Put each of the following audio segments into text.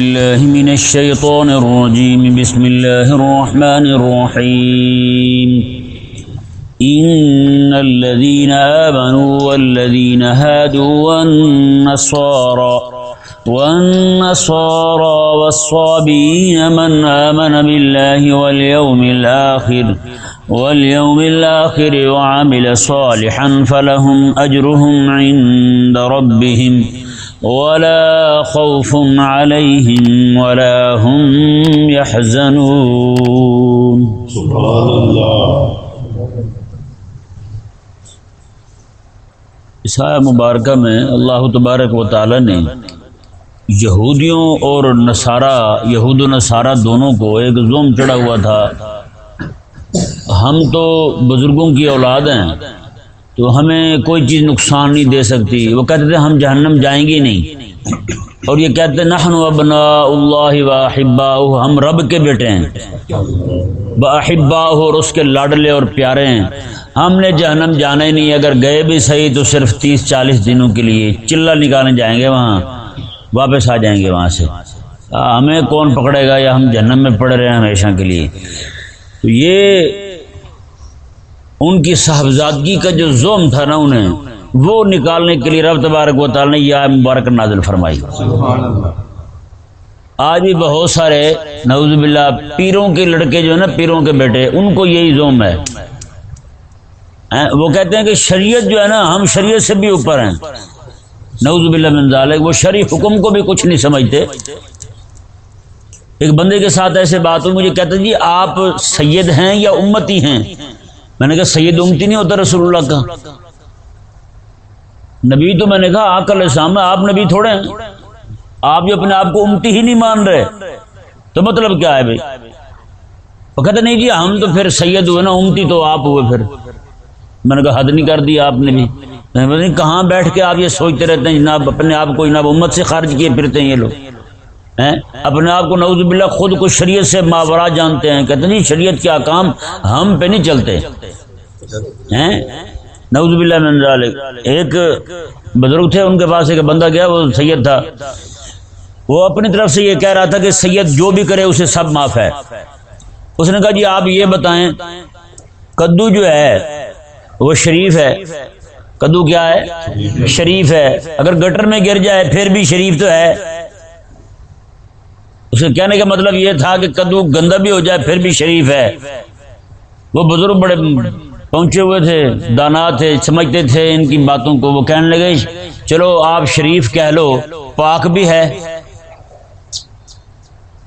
الله من الشيطان الرجيم. بسم الله الرحمن الرحيم. إن الذين آمنوا والذين هادوا والنصارى والنصارى والصابين من آمن بالله واليوم الآخر واليوم الآخر وعمل صالحا فلهم أجرهم عند ربهم ولا خوف عليهم ولا هم يحزنون سبحان اللہ اس مبارکہ میں اللہ تبارک و تعالی نے یہودیوں اور نصارہ، یہود و نصارہ دونوں کو ایک زوم چڑھا ہوا تھا۔ ہم تو بزرگوں کی اولاد ہیں۔ تو ہمیں کوئی چیز نقصان نہیں دے سکتی۔ وہ کہتے تھے، ہم جہنم جائیں گے نہیں۔ اور یہ کہتے، نحن ابناء اللہ واحبا ہم رب کے بیٹے ہیں۔ باحبا اور اس کے لاڈلے اور پیارے ہیں۔ ہم نے جہنم جانا ہی نہیں، اگر گئے بھی صحیح تو صرف تیس چالیس دنوں کے لیے چلا نکالنے جائیں گے وہاں۔ واپس آ جائیں گے وہاں سے۔ ہمیں کون پکڑے گا یا ہم جہنم میں پڑے رہے ہیں ہمیشہ کے لیے؟ تو یہ ان کی صاحبزادگی کا جو زوم تھا نا انہیں وہ نکالنے کے لیے رب تبارک و تعالی نے یہ مبارک نازل فرمائی۔ آج بھی بہت سارے نعوذ باللہ پیروں کے لڑکے جو ہے نا پیروں کے بیٹے ان کو یہی زوم ہے۔ وہ کہتے ہیں کہ شریعت جو ہے نا ہم شریعت سے بھی اوپر ہیں۔ نعوذ باللہ من ذالک وہ شریع حکم کو بھی کچھ نہیں سمجھتے۔ ایک بندے کے ساتھ ایسے بات ہوئی مجھے کہتے ہیں جی آپ سید ہیں یا امتی ہیں؟ میں نے کہا، سید امتی نہیں ہوتا رسول اللہ کا. نبی تو میں نے کہا آکل اسلام میں آپ نبی تھوڑے ہیں۔ آپ جو اپنے آپ کو امتی ہی نہیں مان رہے۔ تو مطلب کیا ہے بھائی؟ وہ کہتے نہیں جی ہم تو پھر سید ہوئے نا، امتی تو آپ ہوئے پھر۔ میں نے کہا، حد نہیں کر دیا آپ نے بھی۔ میں نہیں، کہاں بیٹھ کے آپ یہ سوچتے رہتے ہیں جناب اپنے آپ کو جناب امت سے خارج کیے پھرتے ہیں یہ لوگ۔ اپنے آپ کو نعوذ باللہ خود کو شریعت سے ماورا جانتے ہیں۔ کہتے نہیں، شریعت کے احکام ہم پہ نہیں چلتے۔ ہیں؟ نعوذ باللہ من ذالک۔ ایک بزرگ تھے، ان کے پاس ایک بندہ گیا، وہ سید تھا۔ وہ اپنی طرف سے یہ کہہ رہا تھا کہ سید جو بھی کرے، اسے سب معاف ہے۔ اس نے کہا جی آپ یہ بتائیں، کدو جو ہے، وہ شریف ہے۔ کدو کیا ہے؟ شریف ہے۔ اگر گٹر میں گر جائے، پھر بھی شریف تو ہے۔ اسے کہنے کا مطلب یہ تھا کہ کدو گندا بھی ہو جائے، پھر بھی شریف ہے۔ وہ بزرگ بڑے پہنچے ہوئے تھے دانا تھے، سمجھتے تھے ان کی باتوں کو، وہ کہنے لگے، چلو آپ شریف کہہ لو، پاک بھی ہے۔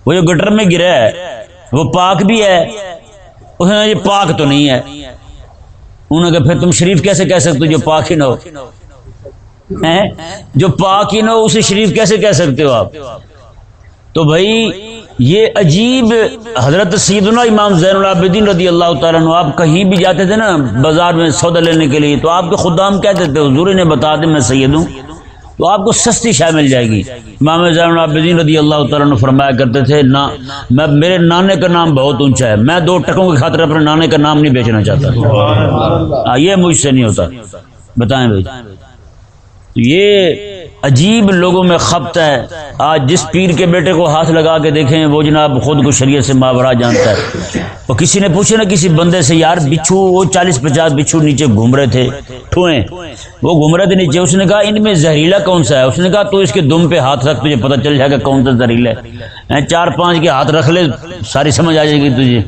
وہ جو گٹر میں گرا ہے، وہ پاک بھی ہے۔ اس نے یہ پاک تو نہیں ہے۔ انہوں نے کہا، پھر تم شریف کیسے کہہ سکتے ہو جو پاک ہی نہ ہو؟ جو پاک ہی نہ ہو، اسے شریف کیسے کہہ سکتے ہو آپ؟ تو بھائی یہ عجیب حضرت سیدنا امام زین العابدین رضی اللہ تعالیٰ عنہ، آپ کہیں بھی جاتے تھے نا بازار میں سودا لینے کے لیے، تو آپ کے خدام کہتے تھے حضور نے بتا دیں میں سید ہوں، تو آپ کو سستی شاہ مل جائے گی۔ امام زین العابدین رضی اللہ تعالیٰ عنہ فرمایا کرتے تھے، نا، میں میرے نانے کا نام بہت اونچا ہے، میں دو ٹکوں کی خاطر اپنے نانے کا نام نہیں بیچنا چاہتا۔ یہ مجھ سے نہیں ہوتا۔ بتائیں بھائی۔ یہ عجیب لوگوں میں خپت ہے۔ آج جس پیر کے بیٹے کو ہاتھ لگا کے دیکھیں، وہ جناب خود کو شریعت سے ماورا جانتا ہے۔ اور کسی نے پوچھے نا، کسی بندے سے، یار بچھو، وہ چالیس پچاس بچھو نیچے گھوم رہے تھے، ٹھوئیں۔ وہ گھوم رہے تھے نیچے۔ اس نے کہا، ان میں زہریلا کون سا ہے؟ اس نے کہا، تو اس کے دم پہ ہاتھ رکھ، تجھے پتہ چل جائے گا کون سا زہریلا ہے۔ چار پانچ کے ہاتھ رکھ لے، ساری سمجھ آ جائے گی تجھے۔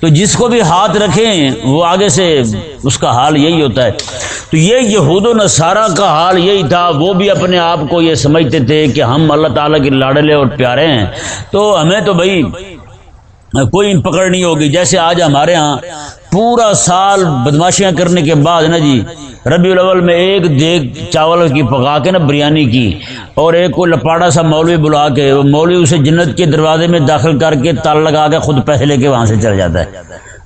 تو جس کو بھی ہاتھ رکھیں، وہ آگے سے اس کا حال یہی ہوتا ہے۔ تو یہ یہود و نصارہ کا حال یہی تھا۔ وہ بھی اپنے آپ کو یہ سمجھتے تھے کہ ہم اللہ تعالیٰ کے لاڈلے اور پیارے ہیں۔ تو ہمیں تو بھائی، کوئی پکڑ نہیں ہوگی۔ جیسے آج ہمارے ہاں پورا سال بدماشیاں کرنے کے بعد نا جی ربیع الاول میں ایک دیگ چاول کی پکا کے نا بریانی کی اور ایک کو لپاڑا سا مولوی بلا کے، مولوی اسے جنت کے دروازے میں داخل کر کے تال لگا کے خود پیسے لے کے وہاں سے چل جاتا ہے۔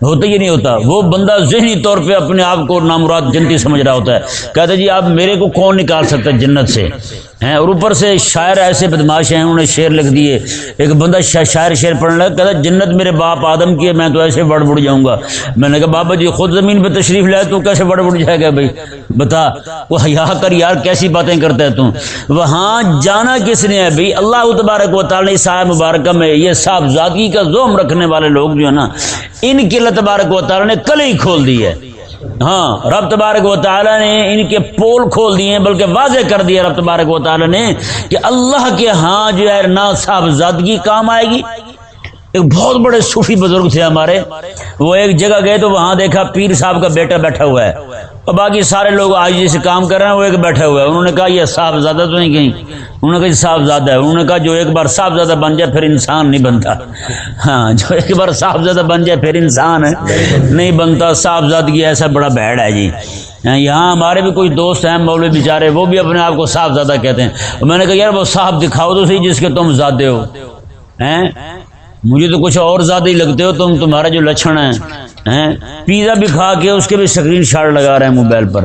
ہوتا ہی نہیں ہوتا۔ وہ بندہ ذہنی طور پہ اپنے آپ کو نامراد جنتی سمجھ رہا ہوتا ہے۔ کہتا جی آپ میرے کو کون نکال سکتا ہے جنت سے؟ ہیں اور اوپر سے شاعر ایسے بدماش ہیں، انہوں نے شعر لکھ دیے۔ ایک بندہ شاعر شعر پڑھنے لگا، کہتا جنت میرے باپ آدم کی ہے، میں تو ایسے بڑھ بڑھ جاؤں گا۔ میں نے کہا، بابا جی خود زمین پہ تشریف لائے، تو کیسے بڑھ بڑھ جائے گا بھائی؟ بتا، وہ حیا کر یار، کیسی باتیں کرتا ہے تو؟ وہاں جانا کس نے ہے بھائی؟ اللہ تبارک و تعالی نے مبارکہ میں یہ صاحبزادگی کا زوم رکھنے والے لوگ جو ہے نا، ان کی اللہ تبارک و تعالی نے کل ہی کھول دی ہے۔ ہاں رب تبارک و تعالیٰ نے ان کے پول کھول دیے، بلکہ واضح کر دیا رب تبارک و تعالیٰ نے کہ اللہ کے ہاں جو ہے صاحب صاحبزادگی کام آئے گی۔ ایک بہت بڑے صوفی بزرگ تھے ہمارے۔ وہ ایک جگہ گئے تو وہاں دیکھا پیر صاحب کا بیٹا بیٹھا ہوا ہے۔ اور باقی سارے لوگ آج جیسے کام کر رہے ہیں، وہ ایک بیٹھا ہوا ہے انہوں نے کہا، یہ صاحب زیادہ تو نہیں کہیں؟ انہوں نے کہا، یہ صاحب زیادہ ہے۔ انہوں نے کہا، جو ایک بار صاحب زیادہ بن جائے پھر انسان نہیں بنتا۔ ہاں جو ایک بار صاحب زیادہ بن جائے پھر انسان ہے۔ نہیں بنتا صاحب زیادگی ایسا بڑا بھیڑ ہے جی۔ ہاں، یہاں ہمارے بھی کوئی دوست ہیں، مولوی بیچارے، وہ بھی اپنے آپ کو صاحب زیادہ کہتے ہیں۔ میں نے کہا، یار وہ صاحب دکھاؤ تو صحیح جس کے تم زیادہ ہو۔ ہیں؟ مجھے تو کچھ اور زیادہ ہی لگتے ہو، تم تمہارا جو لچھن ہے پیزا بھی کھا کے اس کے بھی اسکرین شاٹ لگا رہے ہیں موبائل پر۔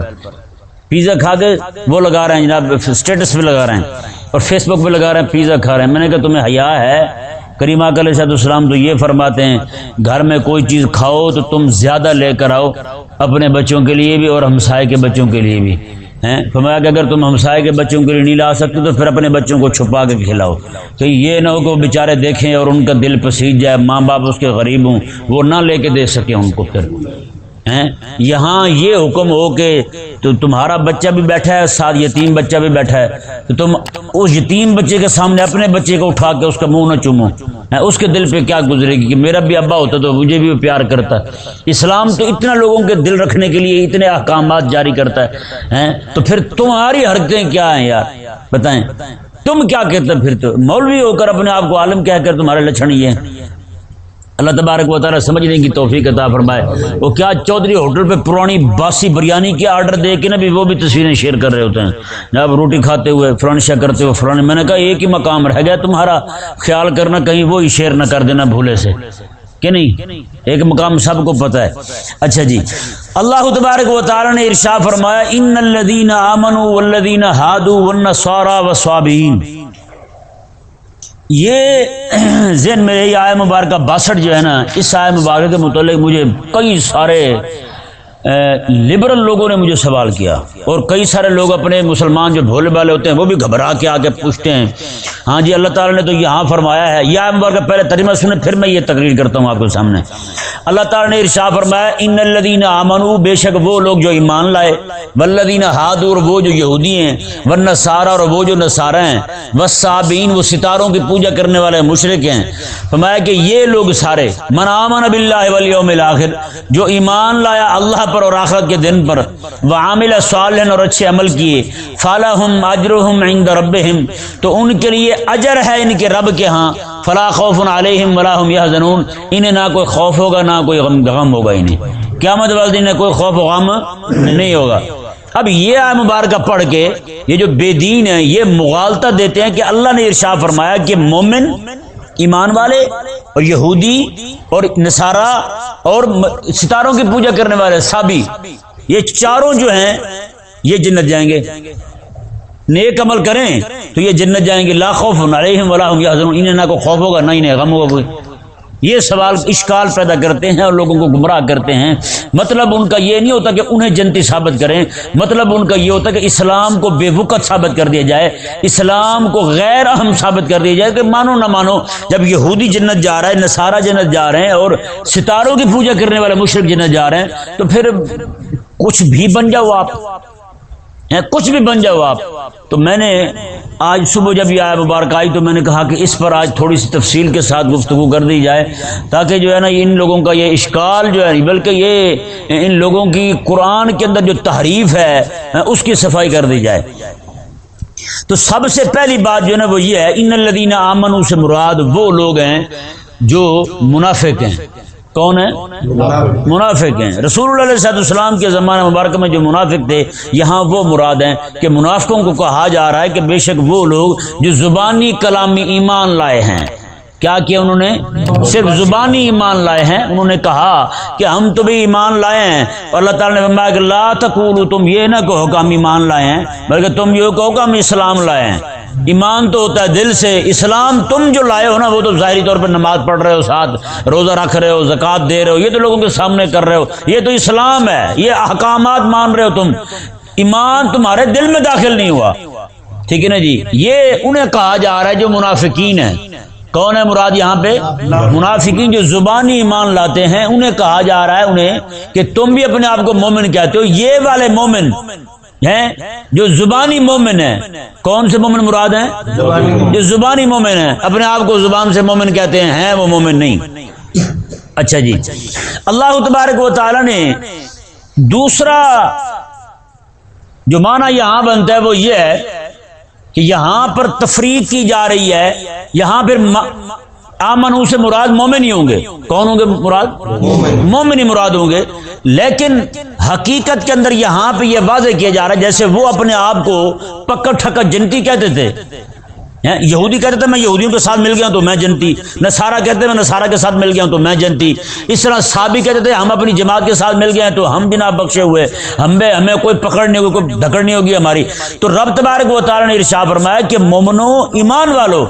پیزا کھا کے وہ لگا رہے ہیں جناب اسٹیٹس پہ لگا رہے ہیں اور فیس بک پہ لگا رہے ہیں، پیزا کھا رہے ہیں۔ میں نے کہا تمہیں حیا ہے۔ کریم علیہ صاحب السلام تو یہ فرماتے ہیں، گھر میں کوئی چیز کھاؤ تو تم زیادہ لے کر آؤ، اپنے بچوں کے لیے بھی اور ہمسائے کے بچوں کے لیے بھی۔ ہیں؟ فرمایا کہ اگر تم ہمسائے کے بچوں کے لیے نہیں لا سکتے تو پھر اپنے بچوں کو چھپا کے کھلاؤ۔ کہ یہ نہ ہو کہ وہ بیچارے دیکھیں اور ان کا دل پسیج جائے، ماں باپ اس کے غریب ہوں، وہ نہ لے کے دے سکیں ان کو پھر۔ یہاں یہ حکم ہو کہ تو تمہارا بچہ بھی بیٹھا ہے، ساتھ یتیم بچہ بھی بیٹھا ہے۔ تو تم اس یتیم بچے کے سامنے اپنے بچے کو اٹھا کے اس کا منہ نہ چومو۔ اس کے دل پہ کیا گزرے گی کہ میرا بھی ابا ہوتا تو مجھے بھی پیار کرتا۔ اسلام تو اتنا لوگوں کے دل رکھنے کے لیے اتنے احکامات جاری کرتا ہے۔ تو پھر تمہاری حرکتیں کیا ہیں یار؟ بتائیں۔ تم کیا کہتے پھر تو؟ مولوی ہو کر اپنے آپ کو عالم کہہ کر تمہارے لچھن یہ ہیں۔ اللہ تبارک و تعالیٰ سمجھنے کی توفیق عطا فرمائے۔ وہ کیا چودھری ہوٹل پہ پرانی باسی بریانی کے آرڈر دے کے نا بھی وہ بھی تصویریں شیئر کر رہے ہوتے ہیں۔ جب روٹی کھاتے ہوئے فرانشا کرتے ہوئے فران میں نے کہا ایک ہی مقام رہ گیا، تمہارا خیال کرنا کہیں وہی شیئر نہ کر دینا بھولے سے۔ کہ نہیں؟ ایک مقام سب کو پتہ ہے۔ اچھا جی۔ اللہ تبارک و تعالیٰ نے ارشا فرمایا، ان الذین آمنوا والذین ہادوا والنصارى والصابئین یہ ذہن میں یہ آئے مبارکہ باسٹھ جو ہے نا، اس آئے مبارکہ کے متعلق مجھے کئی سارے لبرل لوگوں نے مجھے سوال کیا۔ اور کئی سارے لوگ اپنے مسلمان جو بھولے والے ہوتے ہیں، وہ بھی گھبرا کے آ کے پوچھتے ہیں۔ ہاں جی اللہ تعالیٰ نے تو یہاں فرمایا ہے۔ یہ آئے مبارکہ پہلے ترجمہ سنے پھر میں یہ تقریر کرتا ہوں آپ کے سامنے۔ اللہ تعالیٰ نے ارشا فرمایا، ان الذین آمنوا، بے شک وہ لوگ جو ایمان لائے، والذین ہادوا، اور وہ جو یہودی ہیں والنصارى اور وہ جو نصارى ہیں والصابین وہ ستاروں کی پوجا کرنے والے مشرک ہیں۔ فرمایا کہ یہ لوگ سارے، من آمن باللہ والیوم الاخر، جو ایمان لایا اللہ پر اور آخرت کے دن پر وعامل صالحا اور اچھے عمل کیے فالہم اجرہم عند ربہم تو ان کے لیے اجر ہے ان کے رب کے ہاں۔ فلا خوف علیہم ولا هم يحزنون انہیں نہ کوئی خوف ہوگا، نہ کوئی غم غم ہوگا انہیں۔ قیامت والے دن کوئی خوف و غم نہیں ہوگا۔ اب یہ آئے مبارکہ پڑھ کے یہ جو بے دین ہیں، یہ مغالطہ دیتے ہیں کہ اللہ نے ارشا فرمایا کہ مومن ایمان والے اور یہودی اور نصارہ اور ستاروں کی پوجا کرنے والے سابی، یہ چاروں جو ہیں، یہ جنت جائیں گے۔ نیک عمل کریں۔ تو یہ جنت جائیں گے، لا خوف علیہم ولا هم يحزنون انہیں نہ کوئی خوف ہوگا، نہ انہیں غم ہوگا کوئی۔ یہ سوال اشکال پیدا کرتے ہیں اور لوگوں کو گمراہ کرتے ہیں۔ مطلب ان کا یہ نہیں ہوتا کہ انہیں جنتی ثابت کریں۔ مطلب ان کا یہ ہوتا کہ اسلام کو بے وقت ثابت کر دیا جائے۔ اسلام کو غیر اہم ثابت کر دیا جائے کہ مانو نہ مانو۔ جب یہودی جنت جا رہا ہے، نصارہ جنت جا رہے ہیں اور ستاروں کی پوجا کرنے والے مشرق جنت جا رہے ہیں، تو پھر کچھ بھی بن جاؤ آپ۔ کچھ بھی بن جاؤ آپ۔ تو میں نے آج صبح جب یہ آیا مبارک آئی تو میں نے کہا کہ اس پر آج تھوڑی سی تفصیل کے ساتھ گفتگو کر دی جائے تاکہ جو ہے نا ان لوگوں کا یہ اشکال جو ہے بلکہ یہ ان لوگوں کی قرآن کے اندر جو تحریف ہے، اس کی صفائی کر دی جائے۔ تو سب سے پہلی بات جو ہے نا وہ یہ ہے، ان الذین آمنوا سے مراد وہ لوگ ہیں جو منافق ہیں۔ کون ہیں؟ منافق. ہیں۔ رسول اللہ علیہ السلام کے زمانہ مبارک میں جو منافق تھے یہاں وہ مراد ہیں کہ منافقوں کو کہا جا رہا ہے کہ بے شک وہ لوگ جو زبانی کلامی ایمان لائے ہیں۔ کیا کیا انہوں نے؟ صرف زبانی ایمان لائے ہیں۔ انہوں نے کہا کہ ہم تو بھی ایمان لائے ہیں۔ اور اللہ تعالیٰ نے فرمایا کہ لا تقولوا تم یہ نہ کہو کہ ہم ایمان لائے ہیں بلکہ تم یہ کہو کہ ہم اسلام لائے ہیں۔ ایمان تو ہوتا ہے، دل سے۔ اسلام تم جو لائے ہو نا، وہ تو ظاہری طور پر نماز پڑھ رہے ہو، ساتھ روزہ رکھ رہے ہو، زکوٰۃ دے رہے ہو۔ یہ تو لوگوں کے سامنے کر رہے ہو۔ یہ تو اسلام ہے۔ یہ احکامات مان رہے ہو تم۔ ایمان تمہارے دل میں داخل نہیں ہوا۔ ٹھیک ہے نا جی؟ یہ انہیں کہا جا رہا ہے جو منافقین ہیں۔ کون ہے مراد یہاں پہ؟ منافقین جو زبانی ایمان لاتے ہیں، انہیں کہا جا رہا ہے انہیں کہ تم بھی اپنے آپ کو مومن کہتے ہو۔ یہ والے مومن ہیں جو زبانی مومن ہیں. کون سے مومن مراد ہیں؟ جو زبانی مومن ہیں. اپنے آپ کو زبان سے مومن کہتے ہیں ہیں وہ مومن نہیں. اچھا جی. اللہ تبارک و تعالی نے دوسرا جو معنی یہاں بنتا ہے وہ یہ ہے کہ یہاں پر تفریق کی جا رہی ہے یہاں پھر آمن سے مراد مومن ہی ہوں گے۔ کون ہوں گے مراد؟ مومن ہی مراد ہوں گے۔ لیکن حقیقت کے اندر یہاں پہ یہ واضح کیا جا رہا ہے، جیسے وہ اپنے آپ کو پکڑ ٹھکر جنتی کہتے تھے یہودی کہتے تھے، میں یہودیوں کے ساتھ مل گیا تو میں جنتی۔ نسارا کہتے میں نسارا کے ساتھ مل گیا تو میں جنتی۔ اس طرح صابی کہتے تھے، ہم اپنی جماعت کے ساتھ مل گئے تو ہم بنا بخشے ہوئے۔ ہمیں ہمیں کوئی پکڑ نہیں ہوگی، کوئی دھکڑ نہیں ہوگی ہماری۔ تو رب تبارک و تعالی نے ارشا فرمایا کہ مومنو ایمان والو،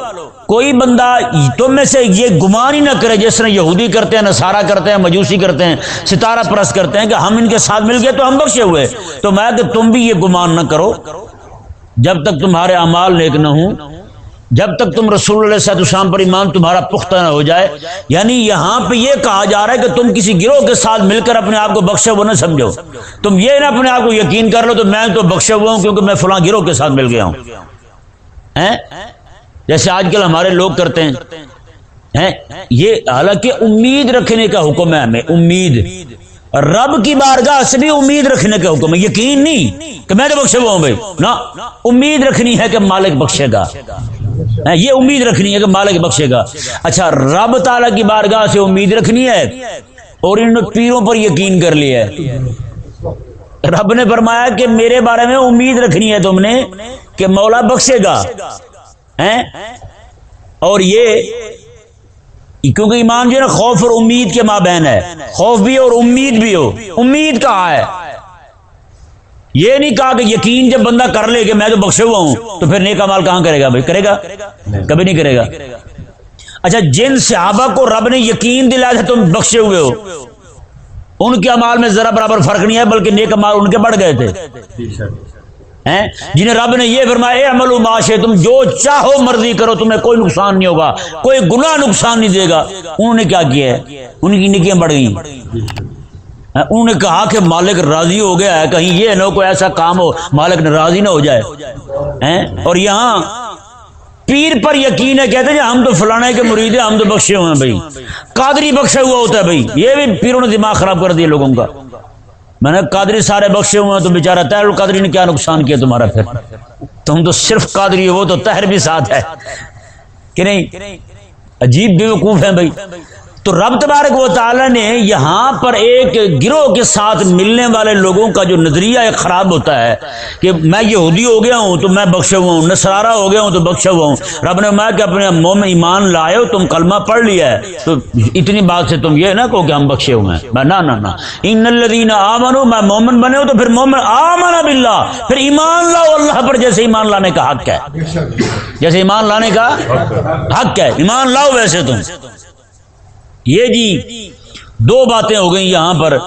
کوئی بندہ تم میں سے یہ گمان ہی نہ کرے جس طرح یہودی کرتے ہیں نسارا کرتے ہیں، مجوسی کرتے ہیں، ستارہ پرست کرتے ہیں کہ ہم ان کے ساتھ مل گئے تو ہم بخشے ہوئے۔ تو میں کہ تم بھی یہ گمان نہ کرو۔ جب تک تمہارے اعمال نیک نہ ہوں جب تک تم رسول اللہ صاحب السلام پر ایمان تمہارا پختہ نہ ہو جائے یعنی یہاں پہ یہ کہا جا رہا ہے کہ تم کسی گروہ کے ساتھ مل کر اپنے آپ کو بخشے وہ نہ سمجھو۔ تم یہ نہ اپنے آپ کو یقین کر لو تو میں تو بخشے ہوا ہوں کیونکہ میں فلاں گروہ کے ساتھ مل گیا ہوں۔ جیسے آج کل ہمارے لوگ کرتے ہیں۔ یہ حالانکہ امید رکھنے کا حکم ہے ہمیں، امید۔ رب کی بارگاہ سے بھی امید رکھنے کا حکم ہے، یقین نہیں کہ میں تو بخشے ہوا ہوں بھائی۔ نہ، امید رکھنی ہے کہ مالک بخشے گا۔ یہ امید رکھنی ہے کہ مالک بخشے گا۔ اچھا رب تعالیٰ کی بارگاہ سے امید رکھنی ہے اور ان پیروں پر یقین کر لیا ہے۔ رب نے فرمایا کہ میرے بارے میں امید رکھنی ہے تم نے کہ مولا بخشے گا۔ اور یہ کیونکہ ایمان جو ہے نا، خوف اور امید کے ماں بہن ہے۔ خوف بھی اور امید بھی ہو۔ امید کہاں ہے؟ یہ نہیں کہا کہ یقین جب بندہ کر لے کہ میں تو بخشے ہوا ہوں، تو پھر نیک مال کہاں کرے گا بھائی؟ کرے گا؟ کبھی نہیں کرے گا۔ اچھا جن صحابہ کو رب نے یقین دلایا تھا تم بخشے ہوئے ہو، ان کے امال میں ذرا برابر فرق نہیں ہے، بلکہ نیک مال ان کے بڑھ گئے تھے۔ جنہیں رب نے یہ فرمایا، اے عمل معاشے تم جو چاہو مرضی کرو، تمہیں کوئی نقصان نہیں ہوگا، کوئی گناہ نقصان نہیں دے گا۔ انہوں نے کیا کیا ہے؟ ان کی نکیاں بڑھ گئی انہوں نے کہا کہ مالک راضی ہو گیا ہے، کہیں یہ نہ کوئی ایسا کام ہو، مالک ناراضی نہ ہو جائے۔ اور یہاں پیر پر یقین ہے، کہتے ہیں ہم تو فلانے کے مرید ہیں، ہم تو بخشے ہوئے ہیں بھائی۔ قادری بخشا ہوا ہوتا ہے بھائی۔ یہ بھی پیروں نے دماغ خراب کر دیا لوگوں کا۔ میں نے قادری سارے بخشے ہوئے ہیں، تو بےچارا تہر قادری نے کیا نقصان کیا تمہارا پھر؟ تم تو صرف قادری ہو، تو تہر بھی ساتھ ہے۔ کہ نہیں؟ عجیب بے وقوف ہیں بھائی۔ تو رب تبارک و تعالی نے یہاں پر ایک گروہ کے ساتھ ملنے والے لوگوں کا جو نظریہ ایک خراب ہوتا ہے کہ میں یہودی ہو گیا ہوں تو میں بخشا ہوا ہوں نسرارا ہو گیا ہوں تو بخشا ہوا ہوں۔ رب نے میں کہ اپنے موم ایمان لائے ہو، تم کلمہ پڑھ لیا ہے۔ تو اتنی بات سے تم یہ نہ کہو کہ ہم بخشے ہوئے ہیں۔ میں نہ نہ ان الذین آمنو میں مومن بنے ہو تو پھر مومن آمن باللہ۔ پھر ایمان لاؤ، اللہ پر جیسے ایمان لانے کا حق ہے۔ جیسے ایمان لانے کا حق ہے۔ ایمان لاؤ ویسے تم۔ یہ جی دو باتیں ہو گئیں یہاں پر،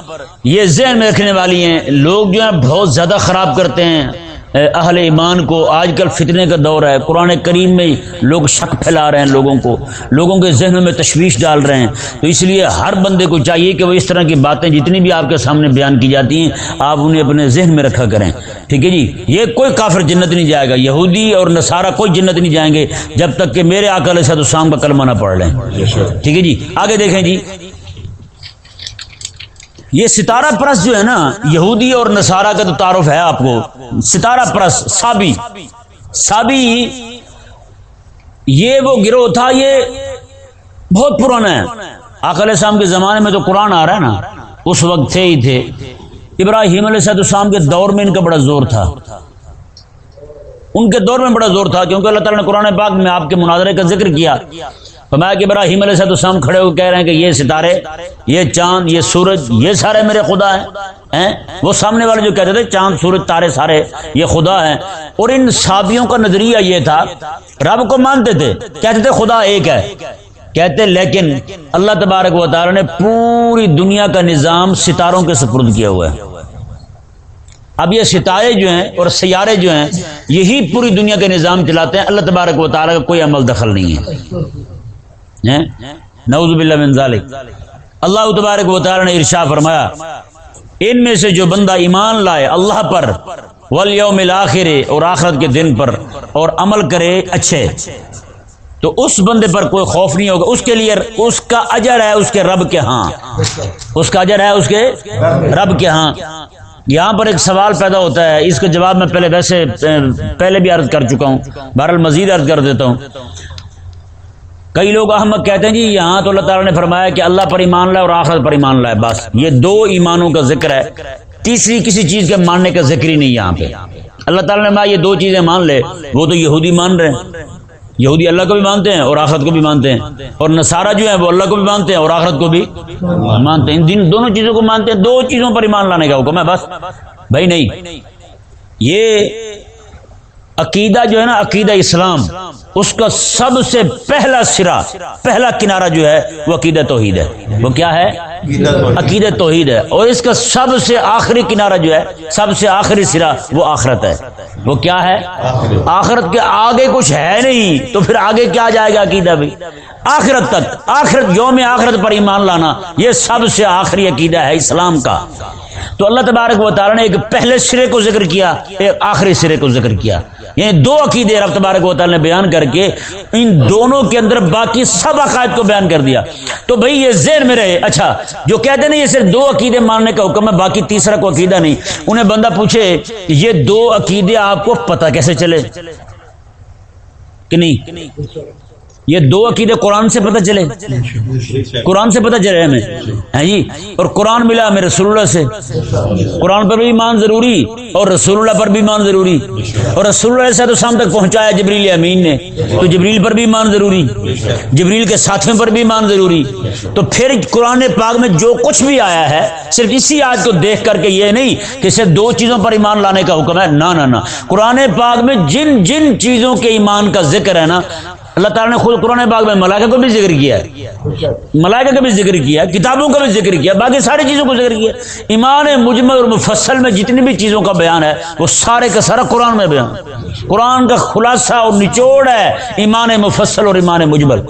یہ ذہن میں رکھنے والی ہیں، لوگ جو ہیں بہت زیادہ خراب کرتے ہیں۔ اہل ایمان کو آج کل فتنے کا دور ہے۔ قرآن کریم میں لوگ شک پھیلا رہے ہیں لوگوں کو۔ لوگوں کے ذہنوں میں تشویش ڈال رہے ہیں۔ تو اس لیے ہر بندے کو چاہیے کہ وہ اس طرح کی باتیں جتنی بھی آپ کے سامنے بیان کی جاتی ہیں آپ انہیں اپنے ذہن میں رکھا کریں۔ ٹھیک ہے جی؟ یہ کوئی کافر جنت نہیں جائے گا۔ یہودی اور نصارہ کوئی جنت نہیں جائیں گے جب تک کہ میرے آکل صد السلام کا کلمہ نہ پڑھ لیں۔ ٹھیک ہے جی؟ آگے دیکھیں جی۔ یہ ستارہ پرس جو ہے نا، یہودی اور نصارہ کا تو تعارف ہے آپ کو۔ ستارہ پرس سابی۔ سابی، یہ وہ گروہ تھا، یہ بہت پرانا ہے۔ آکل السلام کے زمانے میں تو قرآن آ رہا ہے نا، اس وقت تھے ہی تھے۔ ابراہیم علیہ صد السلام کے دور میں ان کا بڑا زور تھا۔ ان کے دور میں بڑا زور تھا، کیونکہ اللہ تعالیٰ نے قرآن پاک میں آپ کے مناظرے کا ذکر کیا۔ فرمایا کہ ابراہیم علیہ السلام کھڑے ہو کہہ رہے ہیں کہ یہ ستارے، یہ چاند، یہ سورج، یہ سارے میرے خدا ہیں ہیں؟ وہ سامنے والے جو کہتے تھے چاند، سورج، تارے، سارے، یہ خدا ہیں۔ اور ان صحابیوں کا نظریہ یہ تھا، رب کو مانتے تھے، کہتے تھے خدا ایک ہے۔ کہتے لیکن اللہ تبارک و تعالی نے پوری دنیا کا نظام ستاروں کے سپرد کیا ہوا ہے۔ اب یہ ستارے جو ہیں اور سیارے جو ہیں، یہی پوری دنیا کے نظام چلاتے ہیں۔ اللہ تبارک و تعالیٰ کا کوئی عمل دخل نہیں ہے۔ ہیں؟ نعوذ باللہ من ذالک۔ اللہ تبارک و تعالیٰ نے ارشا فرمایا، ان میں سے جو بندہ ایمان لائے اللہ پر، والیوم الاخر اور آخرت کے دن پر اور عمل کرے اچھے، تو اس بندے پر کوئی خوف نہیں ہوگا۔ اس کے لیے اس کا اجر ہے اس کے رب کے ہاں۔ اس کا اجر ہے اس کے رب کے ہاں۔ یہاں پر ایک سوال پیدا ہوتا ہے۔ اس کا جواب میں پہلے ویسے، پہلے بھی عرض کر چکا ہوں۔ بہرحال مزید عرض کر دیتا ہوں۔ کئی لوگ احمد کہتے ہیں جی یہاں تو اللہ تعالیٰ نے فرمایا کہ اللہ پر ایمان لائے اور آخرت پر ایمان لائے، بس۔ یہ دو ایمانوں کا ذکر ہے۔ تیسری کسی چیز کے ماننے کا ذکر ہی نہیں یہاں پہ۔ اللہ تعالیٰ نے یہ دو چیزیں مان لے، وہ تو یہودی مان رہے ہیں۔ یہودی اللہ کو بھی مانتے ہیں اور آخرت کو بھی مانتے ہیں۔ اور نصارہ جو ہیں، وہ اللہ کو بھی مانتے ہیں اور آخرت کو بھی مانتے ہیں۔ ان دونوں چیزوں کو مانتے ہیں، دو چیزوں پر ایمان لانے کا حکم ہے، بس۔ بھائی نہیں، یہ عقیدہ جو ہے نا، عقیدہ اسلام۔ اس کا سب سے پہلا سرا پہلا کنارہ جو ہے وہ عقیدہ توحید ہے۔ وہ کیا ہے؟ عقیدہ توحید۔ ہے۔ اور اس کا سب سے آخری کنارہ جو ہے سب سے آخری سرا وہ آخرت ہے۔ وہ کیا ہے؟ آخرت کے آگے کچھ ہے نہیں تو پھر آگے کیا جائے گا عقیدہ بھی؟ آخرت تک۔ آخرت یوم آخرت پر ایمان لانا یہ سب سے آخری عقیدہ ہے اسلام کا۔ تو اللہ تبارک و تعالیٰ نے ایک پہلے سرے کو ذکر کیا ایک آخری سرے کو ذکر کیا۔ یعنی دو عقیدے رب تبارک و تعالیٰ نے بیان کر کے ان دونوں کے اندر باقی سب عقائد کو بیان کر دیا۔ تو بھئی یہ ذہن میں رہے۔ اچھا جو کہتے ہیں یہ صرف دو عقیدے ماننے کا حکم ہے، باقی تیسرا کو عقیدہ نہیں۔ انہیں بندہ پوچھے یہ دو عقیدے آپ کو پتہ کیسے چلے؟ کہ نہیں؟ یہ دو عقیدے قرآن سے پتہ چلے قرآن سے پتہ چلے ہمیں۔ ہیں جی؟ اور قرآن ملا ہمیں رسول اللہ سے۔ قرآن پر بھی ایمان ضروری اور رسول اللہ پر بھی ایمان ضروری۔ اور رسول اللہ سے تو شام تک پہنچایا جبریل امین نے۔ تو جبریل پر بھی ایمان ضروری۔ جبریل کے ساتھیوں پر بھی ایمان ضروری۔ تو پھر قرآن پاک میں جو کچھ بھی آیا ہے، صرف اسی آج کو دیکھ کر کے یہ نہیں کہ صرف دو چیزوں پر ایمان لانے کا حکم ہے۔ نہ نہ۔ قرآن پاک میں جن جن چیزوں کے ایمان کا ذکر ہے نا اللہ تعالیٰ نے خود قرآن پاک میں ملائکہ کو بھی ذکر کیا ہے۔ ملائکہ کا بھی ذکر کیا کتابوں کا بھی ذکر کیا باقی ساری چیزوں کو ذکر کیا ایمان مجمل اور مفصل میں جتنی بھی چیزوں کا بیان ہے، وہ سارے کا سارا قرآن میں بیان قرآن کا خلاصہ اور نچوڑ ہے ایمان مفصل اور ایمان مجمل۔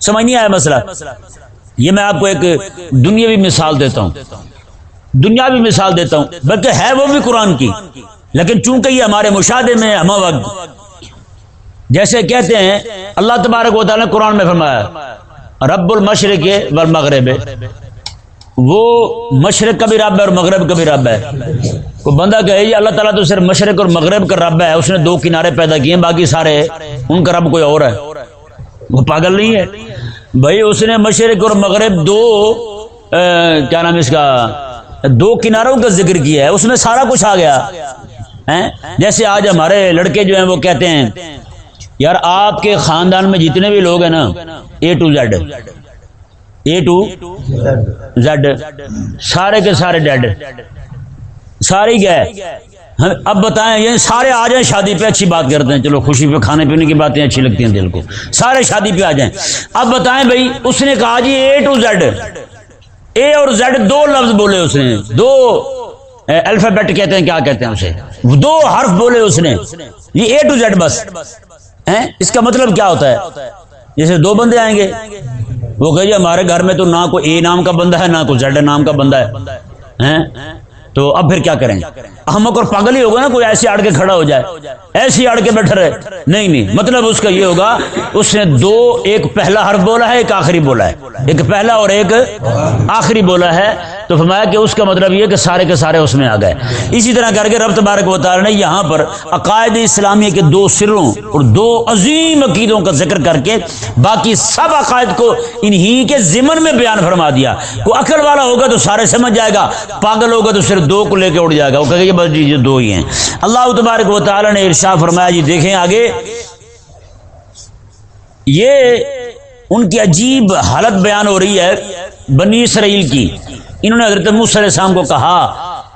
سمجھ نہیں آیا مسئلہ؟ یہ میں آپ کو ایک دنیاوی مثال دیتا ہوں۔ دنیاوی مثال دیتا ہوں۔ بلکہ ہے وہ بھی قرآن کی۔ لیکن چونکہ یہ ہمارے مشاہدے میں ہم وقت جیسے کہتے ہیں، اللہ تبارک و تعالیٰ نے قرآن میں فرمایا، رب المشرق والمغرب. وہ مشرق کا بھی رب ہے اور مغرب کا بھی رب ہے۔ کوئی بندہ کہے جی اللہ تعالیٰ تو صرف مشرق اور مغرب کا رب ہے، اس نے دو کنارے پیدا کیے ہیں، باقی سارے ان کا رب کوئی اور ہے۔ وہ پاگل نہیں ہے۔ بھائی، اس نے مشرق اور مغرب دو کیا نام اس کا، دو کناروں کا ذکر کیا ہے، اس میں سارا کچھ آ گیا۔ جیسے آج ہمارے لڑکے جو ہیں، وہ کہتے ہیں یار آپ کے خاندان میں جتنے بھی لوگ ہیں نا A to Z A to Z سارے کے سارے ڈیڈ سارے گئے. اب بتائیں، یہ سارے آ جائیں شادی پہ، اچھی بات کرتے ہیں۔ چلو، خوشی پہ، کھانے پینے کی باتیں اچھی لگتی ہیں دل کو۔ سارے شادی پہ آ جائیں۔ اب بتائیں بھائی، اس نے کہا جی اے ٹو زیڈ اے اور زیڈ دو لفظ بولے اس نے۔ دو الفابیٹ کہتے ہیں، کیا کہتے ہیں اسے؟ دو حرف بولے اس نے۔ یہ اے ٹو زیڈ بس۔ اس کا مطلب کیا ہوتا ہے؟ جیسے دو بندے آئیں گے، وہ کہ ہمارے گھر میں تو نہ کوئی اے نام کا بندہ ہے، نہ کوئی زیڈ نام کا بندہ ہے تو اب پھر کیا کریں احمق اور پاگل ہی ہوگا نا، کوئی ایسے اڑ کے کھڑا ہو جائے ایسے اڑ کے بیٹھا رہے۔ نہیں نہیں مطلب اس کا یہ ہوگا، اس نے دو، ایک پہلا حرف بولا ہے، ایک آخری بولا ہے۔ ایک پہلا اور ایک آخری بولا ہے۔ تو فرمایا کہ اس کا مطلب یہ کہ سارے کے سارے اس میں آ گئے۔ اسی طرح کر کے رب تبارک و تعالی نے یہاں پر عقائد اسلامیہ کے دو سروں اور دو عظیم عقیدوں کا ذکر کر کے باقی سب عقائد کو انہی کے ضمن میں بیان فرما دیا۔ کوئی عقل والا ہوگا تو سارے سمجھ جائے گا، پاگل ہوگا تو صرف دو کو لے کے اڑ جائے گا۔ وہ کہے بس جی دو ہی ہیں۔ اللہ تبارک و تعالی نے ارشاد فرمایا جی دیکھیں آگے۔ یہ ان کی عجیب حالت بیان ہو رہی ہے بنی اسرائیل کی۔ انہوں نے حضرت موسیٰ علیہ السلام کو کہا،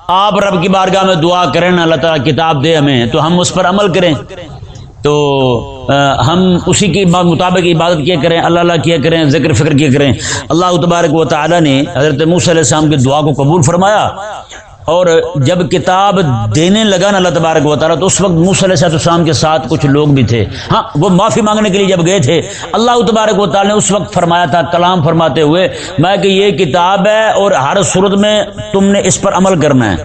آپ رب کی بارگاہ میں دعا کریں، اللہ تعالیٰ کتاب دے ہمیں، تو ہم اس پر عمل کریں۔ تو ہم اسی کے مطابق عبادت کیا کریں، اللہ اللہ کیا کریں، ذکر فکر کیا کریں۔ اللہ تبارک و تعالیٰ نے حضرت موسیٰ علیہ السلام کی دعا کو قبول فرمایا۔ اور جب کتاب دینے لگا نا اللہ تبارک و تعالیٰ، تو اس وقت موسیٰ علیہ السلام کے ساتھ کچھ لوگ بھی تھے۔ ہاں وہ معافی مانگنے کے لیے جب گئے تھے، اللہ تبارک و تعالیٰ نے اس وقت فرمایا تھا، کلام فرماتے ہوئے، میں کہ یہ کتاب ہے اور ہر صورت میں تم نے اس پر عمل کرنا ہے۔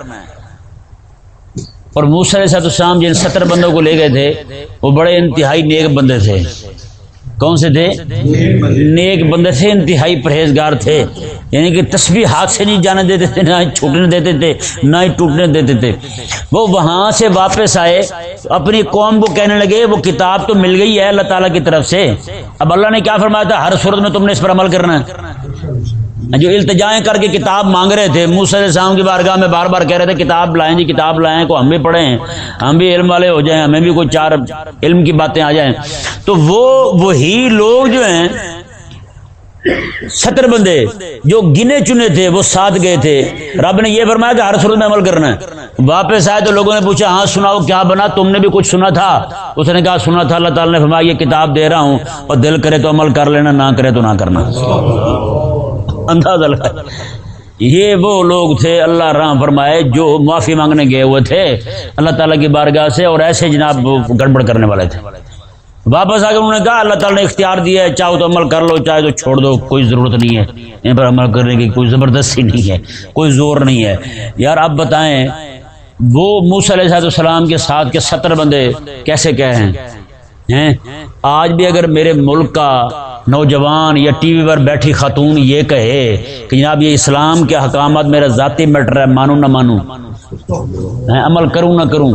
اور موسیٰ علیہ السلام جن ستر بندوں کو لے گئے تھے، وہ بڑے انتہائی نیک بندے تھے۔ کون سے تھے؟ نیک بندے تھے، انتہائی پرہیزگار تھے۔ یعنی کہ تسبیح ہاتھ سے نہیں جانے دیتے تھے، نہ ہی چھوٹنے دیتے تھے، نہ ہی ٹوٹنے دیتے تھے۔ وہ وہاں سے واپس آئے، اپنی قوم کو کہنے لگے، وہ کتاب تو مل گئی ہے اللہ تعالیٰ کی طرف سے۔ اب اللہ نے کیا فرمایا تھا؟ ہر صورت میں تم نے اس پر عمل کرنا ہے۔ جو التجائیں کر کے کتاب مانگ رہے تھے، موسیٰ علیہ السلام کی بارگاہ میں بار بار کہہ رہے تھے، کتاب لائیں جی کتاب لائیں کو ہم بھی پڑھیں، ہم بھی علم والے ہو جائیں، ہمیں بھی کوئی چار علم کی باتیں آ جائیں۔ تو وہ، وہی لوگ جو ہیں، ستر بندے جو گنے چنے تھے، وہ ساتھ گئے تھے۔ رب نے یہ فرمایا کہ ہر صورت میں عمل کرنا ہے۔ واپس آئے تو لوگوں نے پوچھا ہاں سناؤ کیا بنا؟ تم نے بھی کچھ سنا تھا؟ اس نے کہا، سنا تھا، اللہ تعالیٰ نے فرمایا، یہ کتاب دے رہا ہوں اور دل کرے تو عمل کر لینا، نہ کرے تو نہ کرنا۔ اندازہ لگا۔ یہ وہ لوگ تھے، اللہ رحم فرمائے، جو معافی مانگنے گئے ہوئے تھے۔ اللہ تعالیٰ کی بارگاہ سے اور ایسے جناب گڑبڑ کرنے والے تھے۔ واپس آ کے انہوں نے کہا، اللہ تعالیٰ نے اختیار دیا ہے، چاہو تو عمل کر لو، چاہے تو چھوڑ دو، کوئی ضرورت نہیں ہے۔ ان پر عمل کرنے کی کوئی زبردستی نہیں ہے، کوئی زور نہیں ہے۔ یار، آپ بتائیں، وہ موسیٰ علیہ السلام کے ساتھ کے ستر بندے کیسے کہے ہیں؟ آج بھی اگر میرے ملک کا نوجوان یا ٹی وی پر بیٹھی خاتون یہ کہے کہ جناب یہ اسلام کے حکامات میرا ذاتی میٹر ہے مانوں نہ مانوں عمل کروں نہ کروں۔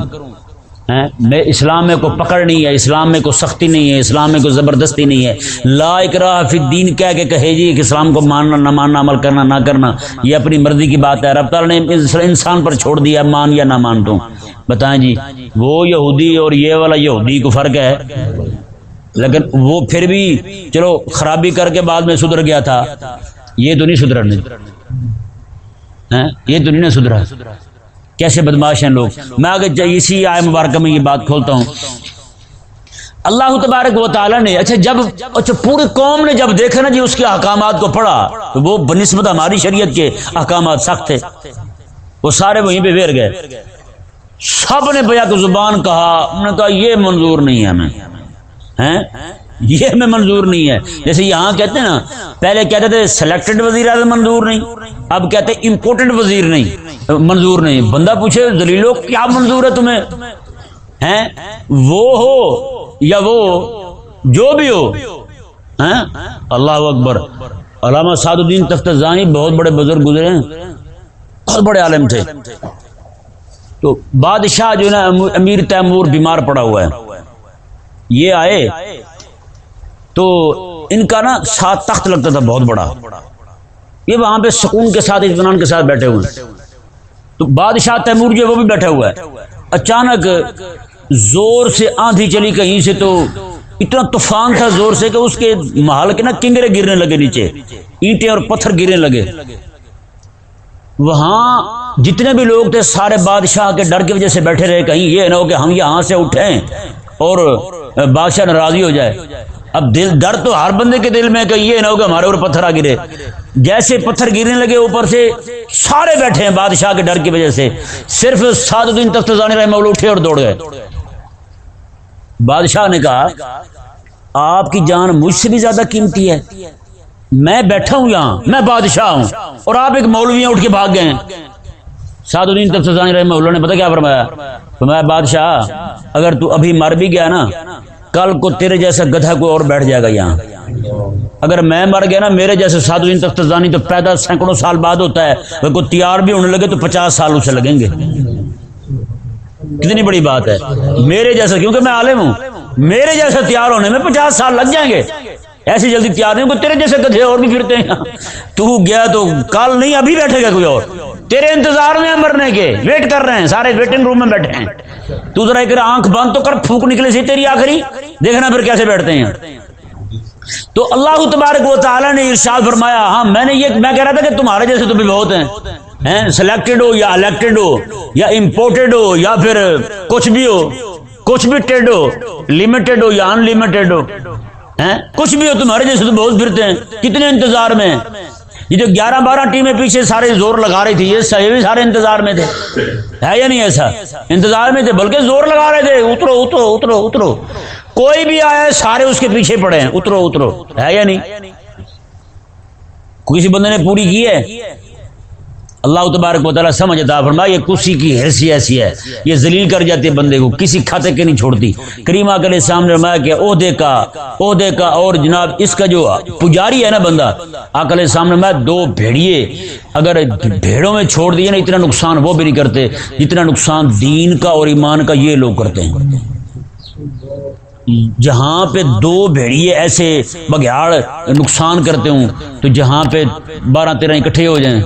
میں اسلام میں کوئی پکڑ نہیں ہے، اسلام میں کوئی سختی نہیں ہے، اسلام میں کوئی زبردستی نہیں ہے۔ لا اکراہ فی الدین کہہ کے کہے جی کہ اسلام کو ماننا، نہ ماننا، عمل کرنا، نہ کرنا۔ یہ اپنی مرضی کی بات ہے۔ رب تعالیٰ نے انسان پر چھوڑ دیا، مان یا نہ مان تو۔ بتائیں جی وہ یہودی اور یہ والا یہودی کو فرق ہے؟ لیکن وہ پھر بھی چلو خرابی کر کے بعد میں سدھر گیا تھا، یہ تو نہیں سدھرا نہیں۔ ہاں، یہ تو نہیں سدھرا۔ کیسے بدماش ہیں لوگ؟ میں اگر اسی آئے مبارکہ میں یہ بات کھولتا ہوں۔ اللہ تبارک و تعالیٰ نے اچھا جب اچھا پوری قوم نے جب دیکھا نا جی اس کے احکامات کو پڑھا، تو وہ بنسبت ہماری شریعت کے احکامات سخت تھے۔ وہ سارے وہیں پہ ویر گئے۔ سب نے بیا کو زبان کہا، انہوں نے کہا، یہ منظور نہیں ہے ہمیں۔ ہیں؟ یہ ہمیں منظور نہیں ہے۔ جیسے یہاں کہتے ہیں نا، پہلے کہتے تھے سلیکٹڈ وزیر اعظم منظور نہیں، اب کہتے امپورٹنٹ وزیر نہیں۔ منظور نہیں۔ بندہ پوچھے دلیلو کیا منظور ہے تمہیں؟ ہیں؟ وہ ہو یا وہ جو بھی ہو۔ ہیں؟ اللہ اکبر۔ علامہ سعد الدین تفتزانی بہت بڑے بزرگ گزرے ہیں۔ بہت بڑے عالم تھے۔ تو بادشاہ جو ہے نا، امیر تیمور بیمار پڑا ہوا ہے۔ یہ آئے تو ان کا نا ساتھ تخت لگتا تھا بہت بڑا۔ یہ وہاں پہ سکون کے ساتھ، اطمینان کے ساتھ بیٹھے ہوئے ہیں۔ تو بادشاہ تیمور جو ہے وہ بھی بیٹھا ہوا ہے۔ اچانک زور سے آندھی چلی کہیں سے تو اتنا طوفان تھا زور سے کہ اس کے محل کے نا کنگرے گرنے لگے نیچے۔ اینٹیں اور پتھر گرنے لگے۔ وہاں جتنے بھی لوگ تھے، سارے بادشاہ کے ڈر کی وجہ سے بیٹھے رہے۔ کہیں یہ نہ ہو کہ ہم یہاں سے اٹھیں اور بادشاہ ناراضی ہو جائے۔ اب دل ڈر تو ہر بندے کے دل میں کہ یہ نہ ہو کہ ہمارے اوپر پتھر آ گرے۔ جیسے پتھر گرنے لگے اوپر سے، سارے بیٹھے ہیں بادشاہ کے ڈر کی وجہ سے۔ صرف سات دن تفتزانی رحمہ اللہ اٹھے اور دوڑ گئے۔ بادشاہ نے کہا، آپ کی جان مجھ سے بھی زیادہ قیمتی ہے۔ میں بیٹھا ہوں یہاں، میں بادشاہ ہوں اور آپ ایک مولوی اٹھ کے بھاگ گئے ہیں۔ سعد الدین تفسانی رحمہ اللہ نے پتہ کیا فرمایا؟ فرمایا، بادشاہ، اگر تو ابھی مر بھی گیا نا کل کو تیرے جیسا گدھا کوئی اور بیٹھ جائے گا یہاں۔ اگر میں مر گیا نا، میرے جیسے سعد الدین تو پیدا سینکڑوں سال بعد ہوتا ہے۔ اگر کوئی تیار بھی ہونے لگے تو پچاس سال اسے لگیں گے۔ کتنی بڑی بات ہے۔ میرے جیسا کیونکہ میں عالم ہوں، میرے جیسے تیار ہونے میں پچاس سال لگ جائیں گے۔ ایسی جلدی تیار نہیں تیرے جیسے گدھے اور بھی پھرتے ہیں۔ تو گیا تو کل نہیں، ابھی بیٹھے گا کوئی اور۔ تیرے انتظار میں مرنے کے۔ ویٹ کر رہے ہیں، سارے ویٹنگ روم میں بیٹھے ہیں۔ تو ذرا ایک آنکھ بند تو کر، پھونک نکلے سی تیری آخری۔ دیکھنا پھر کیسے بیٹھتے ہیں۔ تو اللہ تبارک و تعالیٰ نے ارشاد فرمایا ہاں میں نے یہ، میں کہہ رہا تھا کہ تمہارے جیسے تو بھی بہت ہیں۔ سلیکٹڈ ہو یا الیکٹڈ ہو، یا امپورٹڈ ہو، یا پھر کچھ بھی ہو، کچھ بھی ٹیڈ ہو لمیٹڈ ہو یا ان لمیٹڈ ہو کچھ بھی ہو، تمہارے جیسے تو بہت پھرتے ہیں۔ کتنے انتظار میں یہ جو گیارہ بارہ ٹیمیں پیچھے سارے زور لگا رہی تھی، یہ بھی سارے انتظار میں تھے۔ ہے یا نہیں ایسا؟ انتظار میں تھے، بلکہ زور لگا رہے تھے۔ اترو اترو اترو اترو۔ کوئی بھی آیا ہے، سارے اس کے پیچھے پڑے ہیں۔ اترو اترو۔ ہے یا نہیں؟ کسی بندے نے پوری کی ہے؟ اللہ تبارک و تعالیٰ سمجھ عطا فرما یہ کسی کی حیثی ایسی ہے، یہ ذلیل کر جاتی ہے بندے کو، کسی کھاتے کے نہیں چھوڑتی۔ کریمہ کے سامنے فرمایا کہ عہدے کا عہدے کا اور جناب، اس کا جو پجاری ہے نا بندہ آکل سامنے میں دو بھیڑیے، اگر بھیڑوں میں چھوڑ دیے نا، اتنا نقصان وہ بھی نہیں کرتے جتنا نقصان دین کا اور ایمان کا یہ لوگ کرتے ہیں۔ جہاں پہ دو بھیڑیے ایسے بگیاڑ نقصان کرتے ہوں، تو جہاں پہ بارہ تیرہ اکٹھے ہو جائیں۔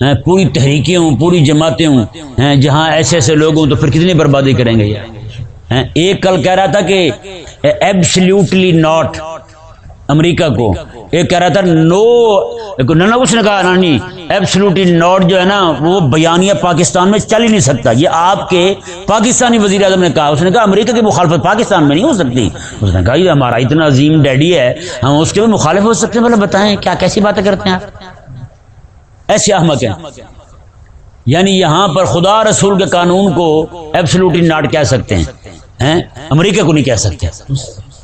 ہیں، پوری تحریکیں ہوں پوری جماعتیں ہوں ہیں، جہاں ایسے ایسے لوگ ہوں تو پھر کتنی بربادی کریں گے یار؟ ہیں، ایک کل کہہ رہا تھا کہ ایبسلیوٹلی ناٹ امریکہ کو۔ ایک کہہ رہا تھا نو نہ اس نے کہا نانی ایبسلوٹلی ناٹ جو ہے نا وہ بیانیہ پاکستان میں چل ہی نہیں سکتا۔ یہ آپ کے پاکستانی وزیر اعظم نے کہا۔ اس نے کہا امریکہ کی مخالفت پاکستان میں نہیں ہو سکتی۔ اس نے کہا یہ ہمارا اتنا عظیم ڈیڈی ہے ہم اس کے بھی مخالف ہو سکتے ہیں۔ بولے بتائیں کیا کیسی باتیں کرتے ہیں آپ؟ ایسے احمق ہیں۔ یعنی یہاں پر خدا رسول کے قانون کو ایبسلوٹلی ناٹ کہہ سکتے ہیں۔ امریکہ کو نہیں کہہ سکتے۔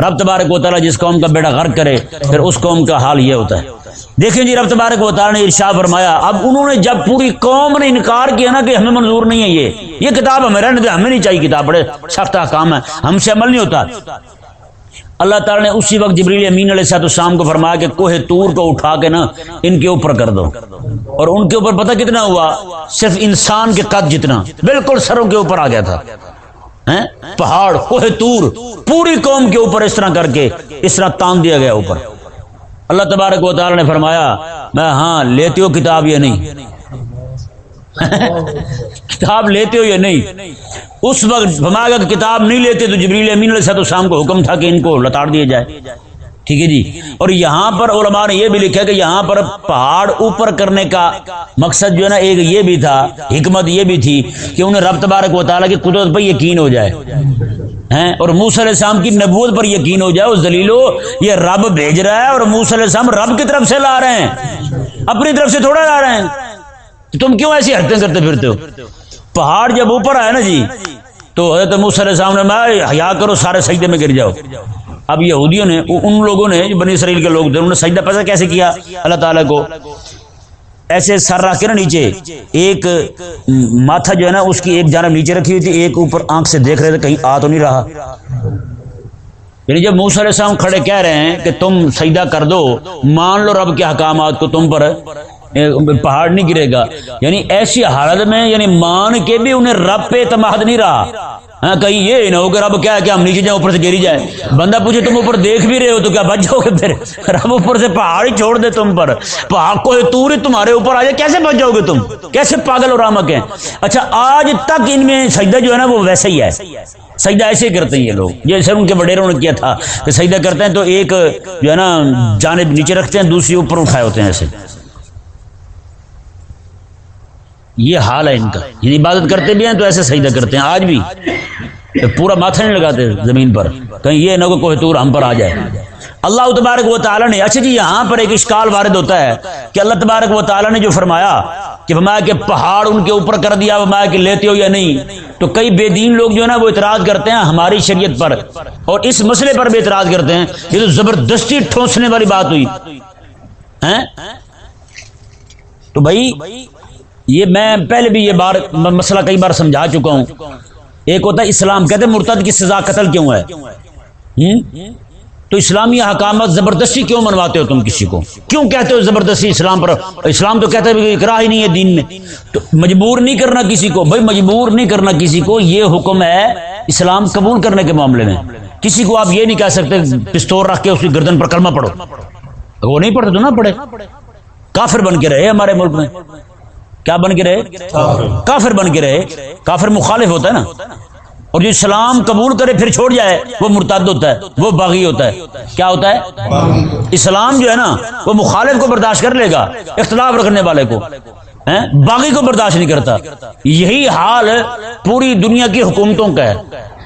رب تبارک و تعالیٰ جس قوم کا بیڑا غرق کرے، پھر اس قوم کا حال یہ ہوتا ہے۔ دیکھیں جی رب تبارک و تعالیٰ نے ارشاد فرمایا، اب انہوں نے جب پوری قوم نے انکار کیا نا کہ ہمیں منظور نہیں ہے یہ۔ یہ کتاب ہمیں رہنے دے ہمیں نہیں چاہیے کتاب، بڑے سخت کام ہے ہم سے عمل نہیں ہوتا۔ اللہ تعالیٰ نے اسی وقت جبریل امین علیہ السلام السلام کو فرمایا کہ کوہ تور کو اٹھا کے نا ان کے اوپر کر دو۔ اور ان کے اوپر پتہ کتنا ہوا؟ صرف انسان کے قد جتنا۔ بالکل سروں کے اوپر آ گیا تھا۔ پہاڑ، کوہ تور، پوری قوم کے اوپر اس طرح کر کے اس طرح تان دیا گیا اوپر۔ اللہ تبارک و تعالی نے فرمایا، میں ہاں لیتے ہو کتاب یا نہیں؟ کتاب لیتے ہو یا نہیں؟ اس وقت فرمایا کتاب نہیں لیتے تو جبریل امین علیہ السلام کو حکم تھا کہ ان کو لتاڑ دیا جائے۔ ٹھیک ہے جی؟ اور یہاں پر علماء نے یہ بھی لکھا کہ یہاں پر پہاڑ اوپر کرنے کا مقصد جو ہے نا، ایک یہ بھی تھا، حکمت یہ بھی تھی کہ انہیں رب تبارک و تعالیٰ کی قدرت پر یقین ہو جائے۔ ہیں؟ اور موسی علیہ السلام کی نبوت پر یقین ہو جائے۔ اس دلیلو، یہ رب بھیج رہا ہے اور موسی علیہ السلام رب کی طرف سے لا رہے ہیں۔ اپنی طرف سے تھوڑا لا رہے ہیں۔ تم کیوں ایسی حرکتیں کرتے پھرتے ہو؟ پہاڑ جب اوپر آئے نا جی تو حضرت موسی علیہ السلام نے میں حیا کرو، سارے سجدے میں گر جاؤ۔ اب یہودیوں نے ان لوگوں نے بنی اسرائیل کے لوگ تھے، انہوں نے سجدہ پسا کیسے کیا؟ اللہ تعالیٰ کو۔ ایسے سر رکھ کے نا نیچے، ایک ماتھا جو ہے نا، اس کی ایک جانب نیچے رکھی ہوئی تھی، ایک اوپر آنکھ سے دیکھ رہے تھے، کہیں آ تو نہیں رہا۔ یعنی جب موسیٰ علیہ السلام کھڑے کہہ رہے ہیں کہ تم سجدہ کر دو، مان لو رب کے حکامات کو تم پر پہاڑ نہیں گرے گا۔ یعنی ایسی حالت میں یعنی مان کے بھی انہیں رب پہ اعتماد نہیں رہا۔ ہاں کہیں یہ نہ ہو کہ رب کیا ہے کہ ہم نیچے جائیں، اوپر سے گری جائے بندہ پوچھے تم اوپر دیکھ بھی رہے ہو تو کیا بچ جاؤ گے پھر؟ رب اوپر سے پہاڑ ہی چھوڑ دے تم پر۔ پہاڑ کو تور ہی تمہارے اوپر آ جائے، کیسے بچ جاؤ گے تم؟ کیسے پاگل اور رامک ہیں؟ اچھا آج تک ان میں سجدہ جو ہے نا، وہ ویسا ہی ہے۔ سجدہ ایسے ہی کرتے ہیں یہ لوگ۔ جیسے ان کے وڈیروں نے کیا تھا کہ سجدہ کرتے ہیں تو ایک جو ہے نا، جانب نیچے رکھتے ہیں، دوسری اوپر اٹھائے ہوتے ہیں ایسے۔ یہ حال ہے ان کا۔ یعنی عبادت کرتے بھی ہیں تو ایسے سجدہ کرتے ہیں۔ آج بھی پورا ماتھا نہیں لگاتے زمین پر۔ کہیں یہ نہ کوئی تور ہم پر آ جائے۔ اللہ تبارک و تعالیٰ نے اچھا جی یہاں پر ایک اشکال وارد ہوتا ہے کہ اللہ تبارک و تعالیٰ نے جو فرمایا کہ فرمایا کہ پہاڑ ان کے اوپر کر دیا، فرمایا کہ لیتے ہو یا نہیں، تو کئی بے دین لوگ جو ہے نا وہ اعتراض کرتے ہیں ہماری شریعت پر۔ اور اس مسئلے پر بھی اعتراض کرتے ہیں۔ یہ تو زبردستی ٹھونسنے والی بات ہوئی۔ ہیں؟ تو بھائی یہ میں پہلے بھی یہ بار مسئلہ کئی بار سمجھا چکا ہوں۔ ایک ہوتا ہے اسلام، کہتے ہیں مرتد کی سزا قتل کیوں ہے؟ تو اسلامی حکامت زبردستی کیوں منواتے ہو تم کسی کو؟ کیوں کہتے ہو زبردستی اسلام پر؟ اسلام تو کہتے ہیں اکراہ ہی نہیں ہے دین میں۔ تو مجبور نہیں کرنا کسی کو؟ بھائی مجبور نہیں کرنا کسی کو، یہ حکم ہے اسلام قبول کرنے کے معاملے میں۔ کسی کو آپ یہ نہیں کہہ سکتے پستور رکھ کے اس کی گردن پر کلمہ پڑھو۔ وہ نہیں پڑھتے تو نہ پڑھے۔ کافر بن کے رہے ہمارے ملک میں۔ کیا بن کے رہے؟ کافر بن کے رہے۔ کافر مخالف ہوتا ہے نا۔ اور جو اسلام قبول کرے پھر چھوڑ جائے۔ وہ مرتد ہوتا ہے، وہ باغی ہوتا ہے۔ کیا ہوتا ہے؟ اسلام جو ہے نا، وہ مخالف کو برداشت کر لے گا، اختلاف رکھنے والے کو۔ باغی کو برداشت نہیں کرتا۔ یہی حال پوری دنیا کی حکومتوں کا ہے۔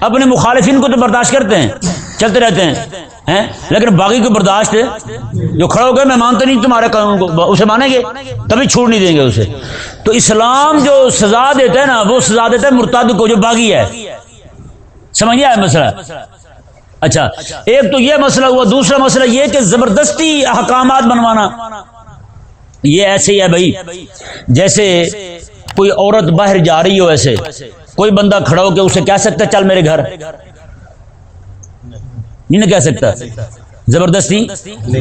اپنے مخالفین کو تو برداشت کرتے ہیں، چلتے رہتے ہیں۔ ہیں؟ لیکن باغی کو برداشت جو کھڑا ہو گئے میں مانتا نہیں تمہارے قانون کو، اسے مانیں گے؟ تبھی چھوڑ نہیں دیں گے اسے۔ تو اسلام جو سزا دیتا ہے نا، وہ سزا دیتا ہے مرتاد کو جو باغی ہے۔ سمجھ گیا ہے مسئلہ؟ اچھا ایک تو یہ مسئلہ ہوا، دوسرا مسئلہ یہ کہ زبردستی احکامات بنوانا۔ یہ ایسے ہی ہے بھائی، جیسے کوئی عورت باہر جا رہی ہو ایسے، کوئی بندہ کھڑا ہو کے اسے کہہ سکتا ہے، چل میرے گھر۔ نہیں نہ کہہ سکتا۔ زبردستی؟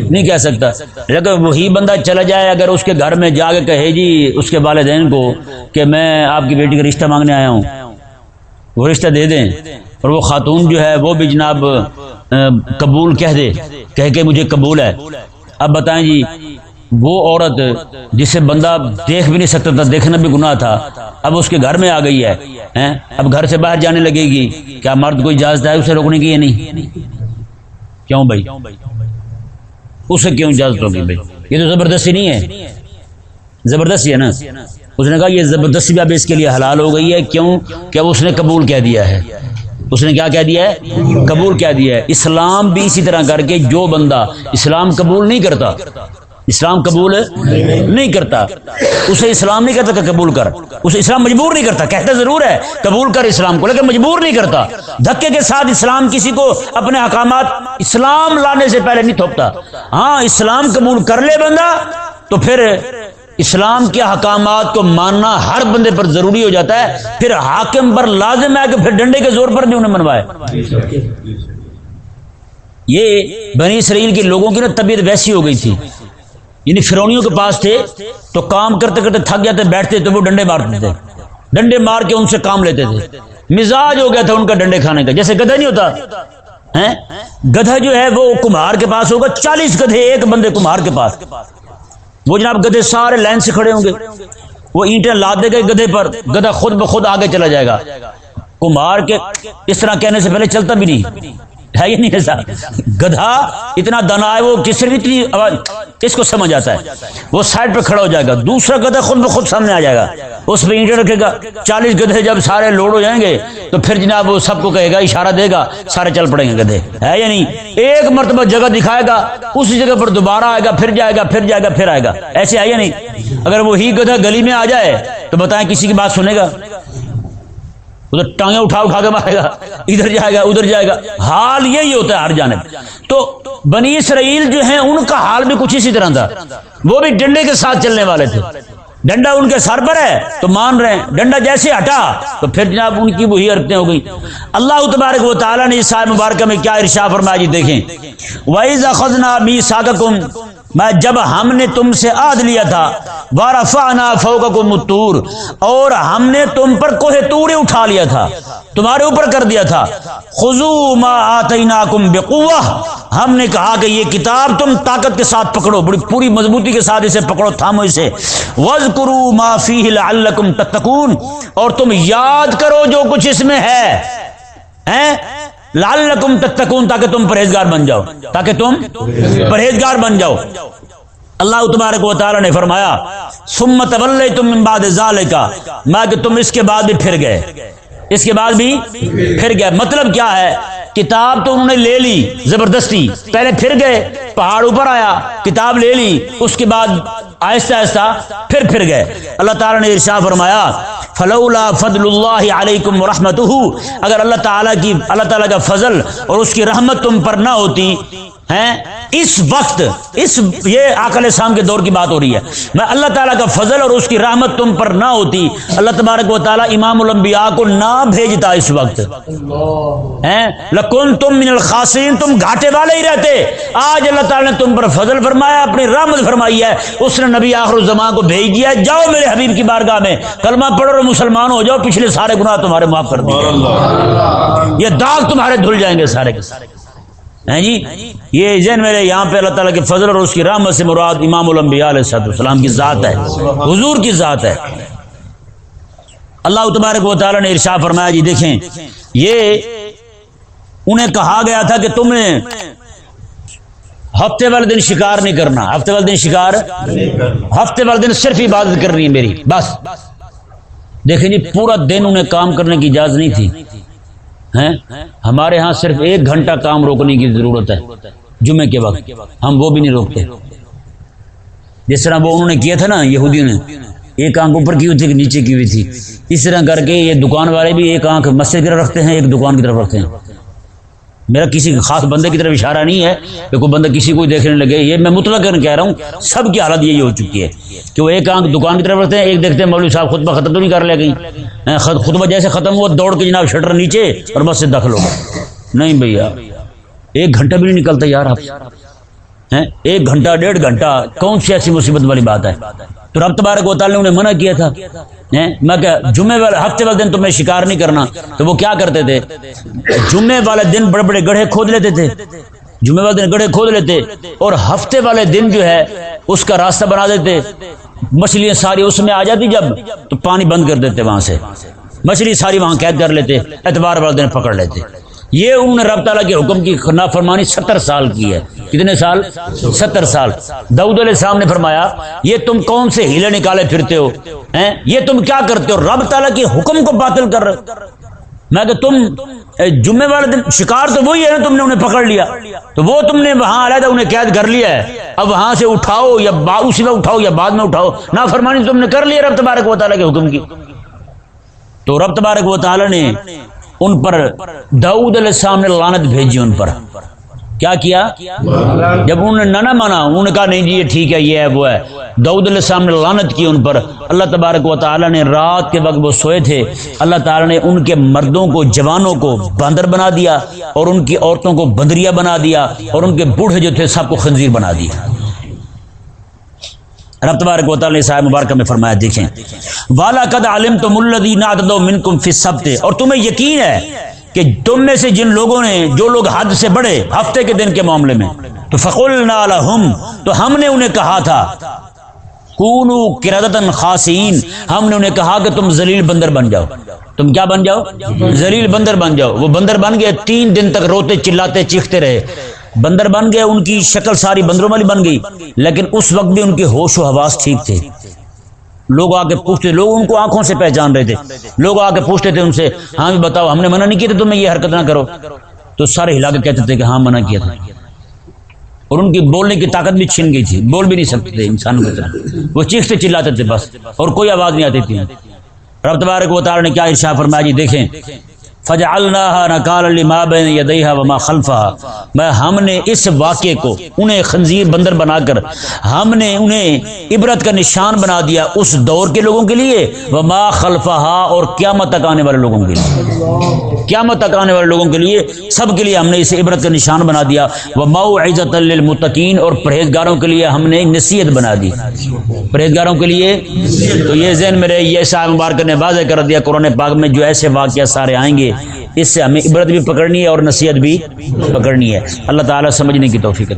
نہیں. کہہ سکتا۔ لیکن وہی بندہ چلا جائے اگر اس کے گھر میں جا کے کہے جی اس کے والدین کو کہ میں آپ کی بیٹی کا رشتہ مانگنے آیا ہوں۔ وہ رشتہ دے دیں۔ اور وہ خاتون جو ہے وہ بھی جناب قبول کہہ دے۔ کہہ کے مجھے قبول ہے۔ اب بتائیں جی وہ عورت جسے بندہ دیکھ بھی نہیں سکتا تھا دیکھنا بھی گناہ تھا اب اس کے گھر میں آ گئی ہے اب گھر سے باہر جانے لگے گی۔ کیا مرد کو اجازت ہے اسے روکنے کی یا نہیں؟ کیوں بھائی؟ اسے کیوں اجازت ہوگی بھائی؟ یہ تو زبردستی نہیں ہے۔ زبردستی ہے نا؟ اس نے کہا یہ زبردستی بھی اب اس کے لیے حلال ہو گئی ہے۔ کیوں؟ کہ اس نے قبول کہہ دیا ہے۔ اس نے کیا کہہ دیا ہے؟ قبول کہہ دیا ہے۔ اسلام بھی اسی طرح کر کے جو بندہ اسلام قبول نہیں کرتا اسلام قبول نہیں کرتا۔ اسے اسلام نہیں کرتا کہ قبول کر۔ اسے اسلام مجبور نہیں کرتا۔ کہتا ضرور ہے، قبول کر اسلام کو، لیکن مجبور نہیں کرتا۔ دھکے کے ساتھ اسلام کسی کو اپنے حکامات اسلام لانے سے پہلے نہیں تھوپتا۔ ہاں اسلام قبول کر لے بندہ، تو پھر اسلام کے حکامات کو ماننا ہر بندے پر ضروری ہو جاتا ہے۔ پھر حاکم پر لازم ہے کہ پھر ڈنڈے کے زور پر بھی انہیں منوائے۔ یہ بنی اسرائیل کے لوگوں کی نا طبیعت ویسی ہو گئی تھی۔ یعنی فرونیوں کے پاس تھے تو کام کرتے کرتے تھک جاتے، بیٹھتے تو وہ ڈنڈے مارتے تھے ڈنڈے مار کے ان سے کام لیتے تھے۔ مزاج ہو گیا تھا ان کا ڈنڈے کھانے کا۔ جیسے گدھا نہیں ہوتا گدھا جو ہے وہ کمہار کے پاس ہوگا، چالیس گدھے ایک بندے کمہار کے پاس۔ وہ جناب گدھے سارے لائن سے کھڑے ہوں گے۔ وہ اینٹیں لاد دے گئے گدھے پر، گدھا خود بخود آگے چلا جائے گا۔ کمہار کے اس طرح کہنے سے پہلے چلتا بھی نہیں۔ ہے یہ نہیں ایسا گدھا اتنا دنا ہے، وہ کس سے اتنی اس کو سمجھ آتا ہے؟ وہ سائڈ پہ کھڑا ہو جائے گا، دوسرا گدھا خود بخود سامنے آ جائے گا۔ اس پہ اینٹیں رکھے گا۔ چالیس گدھے جب سارے لوڈ ہو جائیں گے، تو پھر جناب وہ سب کو کہے گا، اشارہ دے گا، سارے چل پڑیں گے گدھے۔ ہے یا نہیں؟ ایک مرتبہ جگہ دکھائے گا اسی جگہ پر دوبارہ آئے گا، پھر جائے گا، پھر جائے گا، پھر آئے گا۔ ایسے ہے یا نہیں؟ اگر وہی گدھا گلی میں آ جائے، تو بتائیں کسی کی بات سنے گا؟ ادھر ٹانگیں اٹھا اٹھا کے مارے گا، ادھر جائے گا، ادھر جائے گا۔ حال یہی ہوتا ہے ہر جانب۔ تو بنی اسرائیل جو ہیں، ان کا حال بھی کچھ اسی طرح تھا۔ وہ بھی ڈنڈے کے ساتھ چلنے والے تھے۔ ڈنڈا ان کے سر پر ہے، تو مان رہے ہیں۔ ڈنڈا جیسے ہٹا، تو پھر جناب ان کی وہی حرکتیں ہو گئی اللہ تبارک و تعالیٰ نے اس مبارکہ میں کیا ارشا فرمایا جی دیکھیں۔ وَإِذَ أَخَذْنَا مِيثَاقَكُمْ میں جب ہم نے تم سے آد لیا تھا وارفعنا فوقکم الطور، اور ہم نے تم پر کوہ تور اٹھا لیا تھا، تمہارے اوپر کر دیا تھا۔ خذو ما آتیناکم بقوہ ہم نے کہا کہ یہ کتاب تم طاقت کے ساتھ پکڑو، بڑی پوری مضبوطی کے ساتھ اسے پکڑو، تھامو اسے۔ وذکروا ما فیہ لعلکم تتقون، اور تم یاد کرو جو کچھ اس میں ہے۔ ہیں؟ لال لعلکم تتقون تاکہ تم پرہیزگار بن جاؤ۔ تاکہ تم پرہیزگار بن جاؤ۔ اللہ تبارک و تعالی نے فرمایا سمت ولیتم من بعد ذالک میں کہ تم اس کے بعد بھی پھر گئے۔ اس کے بعد بھی پھر گئے۔ مطلب کیا ہے؟ کتاب تو انہوں نے لے لی زبردستی۔ پہلے پھر گئے، پہاڑ اوپر آیا، کتاب لے لی، اس کے بعد آہستہ آہستہ پھر پھر گئے۔ اللہ تعالیٰ نے ارشاد فرمایا فلولا فضل اللہ علیکم رحمت اگر اللہ تعالیٰ کی اللہ تعالیٰ کا فضل اور اس کی رحمت تم پر نہ ہوتی ہیں؟ اس وقت، اس یہ آکل شام کے دور کی بات ہو رہی ہے۔ میں اللہ تعالیٰ کا فضل اور اس کی رحمت تم پر نہ ہوتی۔ اللہ تبارک و تعالیٰ امام الانبیاء کو نہ بھیجتا اس وقت۔ ہیں؟ لکن تم من الخاسرین، تم گھاٹے والے ہی رہتے۔ آج اللہ تعالیٰ نے تم پر فضل فرمایا، اپنی رحمت فرمائی ہے۔ اس نے نبی آخر الزمان کو بھیج دیا جاؤ میرے حبیب کی بارگاہ میں۔ کلمہ پڑھو اور مسلمان ہو جاؤ۔ پچھلے سارے گناہ تمہارے معاف کر دیے یہ داغ تمہارے دھل جائیں گے سارے کے سارے۔ ہیں جی؟ یہ ذہن میرے یہاں پہ اللہ تعالیٰ کے فضل اور اس کی رحمت سے مراد امام الانبیاء علیہ السلام کی ذات ہے، حضور کی ذات ہے۔ اللہ تبارک و تعالیٰ نے ارشا فرمایا جی دیکھیں، یہ انہیں کہا گیا تھا کہ تم نے ہفتے والے دن شکار نہیں کرنا، ہفتے والے دن شکار ہفتے والے دن صرف عبادت کرنی ہے میری، بس۔ دیکھیں جی پورا دن انہیں کام کرنے کی اجازت نہیں تھی۔ ہیں؟ ہمارے ہاں صرف ایک گھنٹہ کام روکنے کی ضرورت ہے جمعے کے وقت۔ ہم وہ بھی نہیں روکتے۔ جس طرح وہ انہوں نے کیا تھا نا، یہودیوں نے، ایک آنکھ اوپر کی ہوئی تھی نیچے کی ہوئی تھی۔ اس طرح کر کے یہ دکان والے بھی ایک آنکھ مسجد کی طرف رکھتے ہیں، ایک دکان کی طرف رکھتے ہیں۔ میرا کسی خاص بندے کی طرف اشارہ نہیں ہے کہ کوئی بندہ کسی کو دیکھنے لگے، یہ میں مطلق کہہ رہا ہوں، سب کی حالت یہی ہو چکی ہے کہ وہ ایک آنکھ دکان کی طرف رکھتے ہیں، ایک دیکھتے ہیں مولوی صاحب خطبہ ختم تو نہیں کر لے گئی خطبہ جیسے ختم ہوا، دوڑ کے جناب شٹر نیچے اور بس سے دخل ہو گئے۔ نہیں بھیا، ایک گھنٹہ بھی نہیں نکلتا یار آپ۔ ایک گھنٹہ، ڈیڑھ گھنٹہ، کون سی ایسی مصیبت والی بات ہے؟ تو رب تبارک و تعالی نے انہیں منع کیا تھا۔ میں کہ جمعے والے ہفتے والے دن تمہیں شکار نہیں کرنا۔ تو وہ کیا کرتے تھے؟ جمعے والے دن بڑے بڑے گڑھے کھود لیتے تھے۔ جمعے والے دن گڑھے کھود لیتے۔ اور ہفتے والے دن جو ہے، اس کا راستہ بنا دیتے۔ مچھلیاں ساری اس میں آ جاتی جب تو پانی بند کر دیتے وہاں سے۔ مچھلی ساری وہاں قید کر لیتے اتوار والے دن پکڑ لیتے۔ یہ انہوں نے رب تعالیٰ کے حکم کی نافرمانی ستر سال کی ہے۔ کتنے سال؟ ستر سال۔ دعود علیہ السلام نے فرمایا، یہ تم کون سے ہیلے نکالے پھرتے ہو؟ یہ تم کیا کرتے ہو؟ رب تعالیٰ کے حکم کو باطل کر رہے میں کہ تم جمعے والے دن شکار تو وہی ہے نا تم نے انہیں پکڑ لیا۔ تو وہ تم نے وہاں علیحدہ انہیں قید کر لیا ہے۔ اب وہاں سے اٹھاؤ یا اسی میں اٹھاؤ یا بعد میں اٹھاؤ۔ نہ فرمانی تم نے کر لیا رب تبارک و تعالیٰ کے حکم کی۔ تو رب تبارک و تعالیٰ نے ان پر داؤد علیہ السلام نے لانت بھیجی ان پر۔ کیا کیا؟ جب انہوں نے نہ مانا، انہوں نے کہا نہیں جی یہ ٹھیک ہے، یہ ہے، وہ ہے۔ دعود علیہ السلام نے لانت کی ان پر۔ اللہ تبارک و تعالیٰ نے رات کے وقت وہ سوئے تھے۔ اللہ تعالیٰ نے ان کے مردوں کو، جوانوں کو باندر بنا دیا اور ان کی عورتوں کو بندریا بنا دیا اور ان کے بوڑھے جو تھے سب کو خنزیر بنا دیا۔ رب تبارک و تعالی نے صاحب مبارکہ میں فرمایا، دیکھیں۔ والا قد علم تم الذین اور تمہیں یقین ہے کہ تم میں سے جن لوگوں نے جو لوگ حد سے بڑے ہفتے کے دن کے معاملے میں، تو فقلنا لهم تو ہم نے انہیں کہا تھا۔ کونو کردتن خاصین ہم نے انہیں کہا کہ تم ذلیل بندر بن جاؤ۔ تم کیا بن جاؤ؟ ذلیل بندر بن جاؤ۔ وہ بندر بن گئے، تین دن تک روتے، چلاتے، چیختے رہے۔ بندر بن گئے، ان کی شکل ساری بندروں والی بن گئی۔ لیکن اس وقت بھی ان کے ہوش و حواس ٹھیک تھے۔ لوگ آ کے پوچھتے، لوگ ان کو آنکھوں سے پہچان رہے تھے۔ لوگ آ کے پوچھتے تھے ان سے ہاں جی بتاؤ، ہم نے منع نہیں کیا تھا تمہیں یہ حرکت نہ کرو۔ تو سارے ہلا کے کہتے تھے کہ ہاں منع کیا تھا۔ اور ان کی بولنے کی طاقت بھی چھن گئی تھی، بول بھی نہیں سکتے تھے انسانوں کی طرح۔ وہ چیختے چلاتے تھے بس، اور کوئی آواز نہیں آتی تھی۔ رب تبارک و تعالی نے کیا ارشا فرمایا؟ جی دیکھیں فجعلناها نکال لما بین یدیها وما خلفها. میں ہم نے اس واقعے کو انہیں خنزیر بندر بنا کر ہم نے انہیں عبرت کا نشان بنا دیا اس دور کے لوگوں کے لیے، وما خلفها اور قیامت تک آنے والے لوگوں کے لیے۔ قیامت تک آنے والے لوگوں کے لیے سب کے لیے ہم نے اسے عبرت کا نشان بنا دیا۔ وموعظۃ للمتقین اور پرہیزگاروں کے لیے ہم نے نصیحت بنا دی۔ پرہیزگاروں کے لیے؟ تو یہ ذہن میں رہے، یہ صاحب مبارک نے واضح کر دیا، قرآن پاک میں جو ایسے واقعات سارے آئیں گے اس سے ہمیں عبرت بھی پکڑنی ہے اور نصیحت بھی پکڑنی ہے۔ اللہ تعالیٰ سمجھنے کی توفیق ہے